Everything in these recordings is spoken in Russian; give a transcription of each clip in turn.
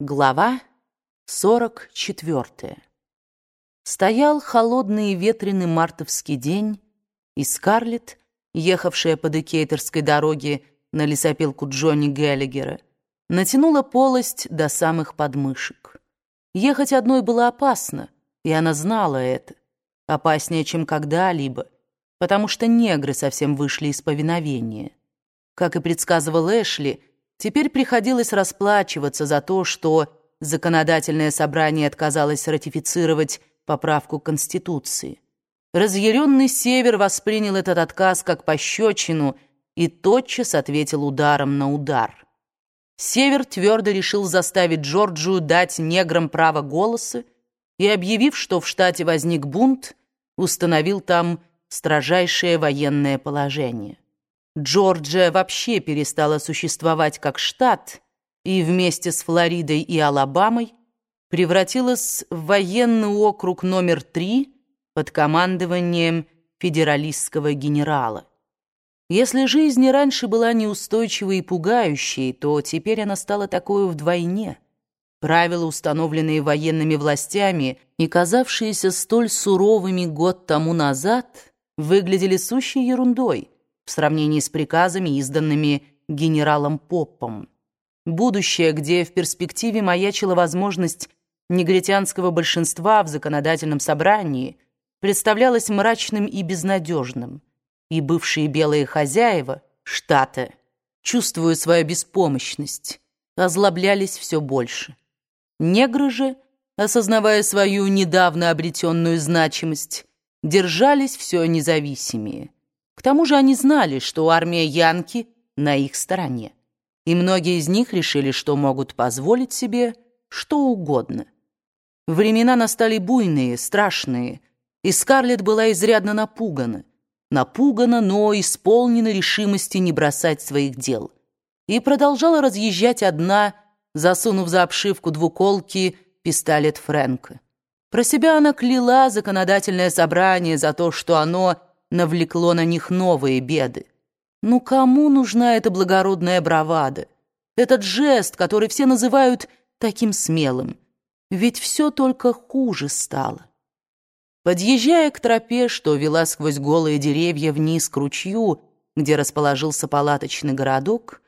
Глава 44. Стоял холодный и ветреный мартовский день, и Скарлетт, ехавшая по Декейтерской дороге на лесопилку Джонни Геллигера, натянула полость до самых подмышек. Ехать одной было опасно, и она знала это. Опаснее, чем когда-либо, потому что негры совсем вышли из повиновения. Как и предсказывал Эшли, Теперь приходилось расплачиваться за то, что законодательное собрание отказалось ратифицировать поправку Конституции. Разъяренный Север воспринял этот отказ как пощечину и тотчас ответил ударом на удар. Север твердо решил заставить Джорджию дать неграм право голоса и, объявив, что в штате возник бунт, установил там строжайшее военное положение. Джорджия вообще перестала существовать как штат и вместе с Флоридой и Алабамой превратилась в военный округ номер три под командованием федералистского генерала. Если жизнь раньше была неустойчивой и пугающей, то теперь она стала такой вдвойне. Правила, установленные военными властями и казавшиеся столь суровыми год тому назад, выглядели сущей ерундой – в сравнении с приказами, изданными генералом Поппом. Будущее, где в перспективе маячила возможность негритянского большинства в законодательном собрании, представлялось мрачным и безнадежным, и бывшие белые хозяева штата, чувствуя свою беспомощность, озлоблялись все больше. Негры же, осознавая свою недавно обретенную значимость, держались все независимее. К тому же они знали, что армия Янки на их стороне, и многие из них решили, что могут позволить себе что угодно. Времена настали буйные, страшные, и Скарлетт была изрядно напугана. Напугана, но исполнена решимости не бросать своих дел. И продолжала разъезжать одна, засунув за обшивку двуколки пистолет Фрэнка. Про себя она кляла законодательное собрание за то, что оно навлекло на них новые беды. Ну кому нужна эта благородная бравада? Этот жест, который все называют таким смелым. Ведь все только хуже стало. Подъезжая к тропе, что вела сквозь голые деревья вниз к ручью, где расположился палаточный городок,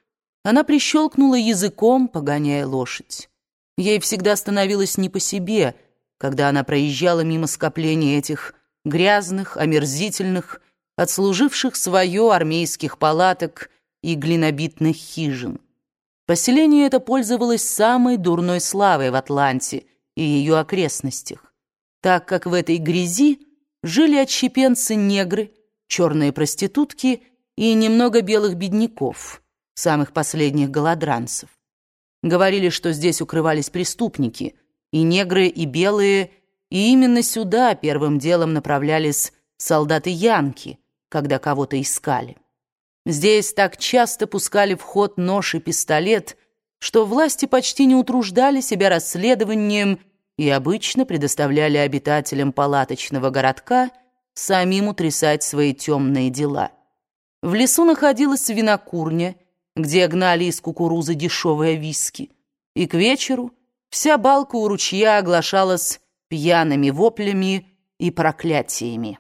она прищелкнула языком, погоняя лошадь. Ей всегда становилось не по себе, когда она проезжала мимо скопления этих грязных, омерзительных, отслуживших свое армейских палаток и глинобитных хижин. Поселение это пользовалось самой дурной славой в Атланте и ее окрестностях, так как в этой грязи жили отщепенцы-негры, черные проститутки и немного белых бедняков, самых последних голодранцев. Говорили, что здесь укрывались преступники, и негры, и белые – и именно сюда первым делом направлялись солдаты Янки, когда кого-то искали. Здесь так часто пускали в ход нож и пистолет, что власти почти не утруждали себя расследованием и обычно предоставляли обитателям палаточного городка самим утрясать свои темные дела. В лесу находилась винокурня, где гнали из кукурузы дешевые виски, и к вечеру вся балка у ручья оглашалась пьяными воплями и проклятиями.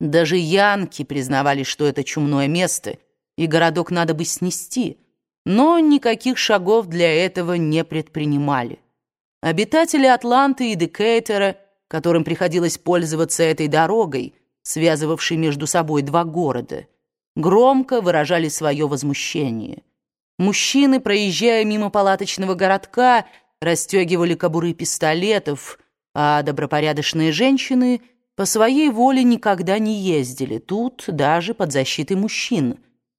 Даже янки признавали, что это чумное место, и городок надо бы снести, но никаких шагов для этого не предпринимали. Обитатели Атланты и Декейтера, которым приходилось пользоваться этой дорогой, связывавшей между собой два города, громко выражали свое возмущение. Мужчины, проезжая мимо палаточного городка, расстегивали кобуры пистолетов, а добропорядочные женщины по своей воле никогда не ездили тут даже под защитой мужчин,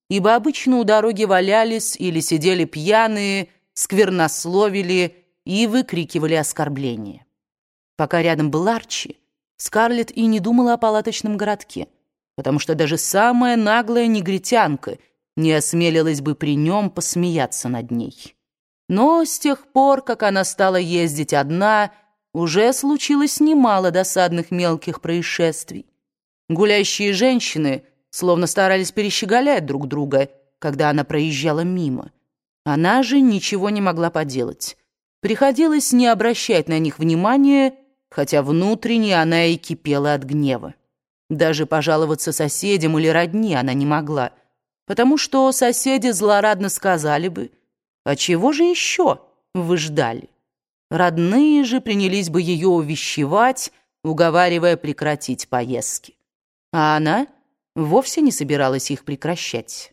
ибо обычно у дороги валялись или сидели пьяные, сквернословили и выкрикивали оскорбления. Пока рядом был Арчи, Скарлетт и не думала о палаточном городке, потому что даже самая наглая негритянка не осмелилась бы при нем посмеяться над ней. Но с тех пор, как она стала ездить одна, уже случилось немало досадных мелких происшествий. Гулящие женщины словно старались перещеголять друг друга, когда она проезжала мимо. Она же ничего не могла поделать. Приходилось не обращать на них внимания, хотя внутренне она и кипела от гнева. Даже пожаловаться соседям или родни она не могла, потому что соседи злорадно сказали бы, «А чего же еще вы ждали?» Родные же принялись бы ее увещевать, уговаривая прекратить поездки. А она вовсе не собиралась их прекращать.